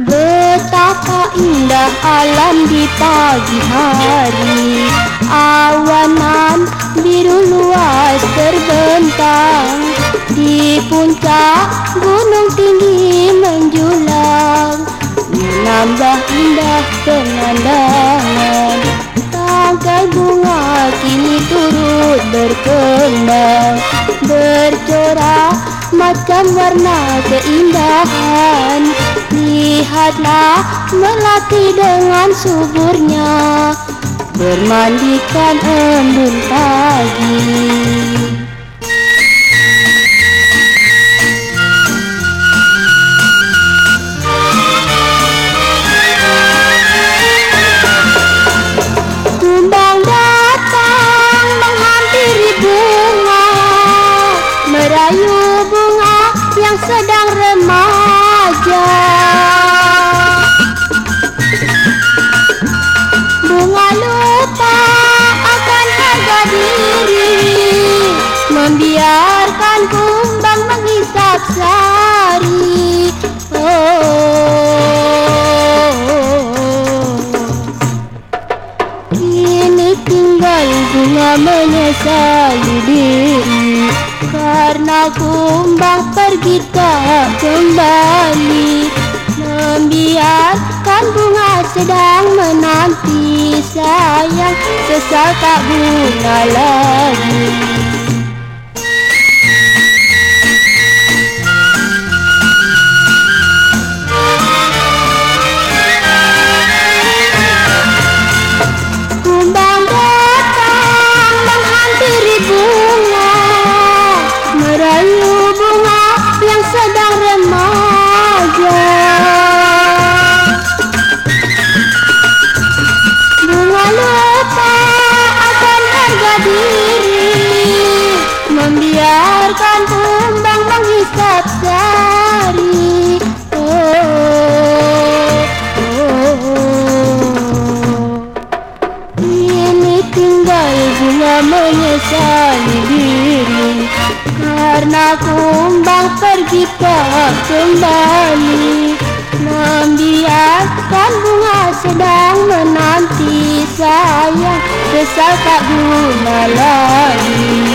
Betapa indah alam di pagi hari. Awanan biru luas terbentang. Di puncak gunung tinggi menjulang. Menambah indah pemandangan. Tangkai bunga kini turut berkembang. Bercorak macam warna keindahan. Lihatlah melati dengan suburnya. Bermandikan embun pagi. Sedang Membiarkan kumbang menghisap sari oh. Kini tinggal bunga menyesali diri. Karena kumbang pergi tak kembali. Membiarkan bunga sedang menanti Sayang sesal tak bunga lagi membiarkan kumbang menghisap sari oh, oh, oh. Ini tinggal bunga menyesali diri. Karena kumbang pergi tak kembali Membiarkan bunga sedang menanti sayang Sesal tak guna lagi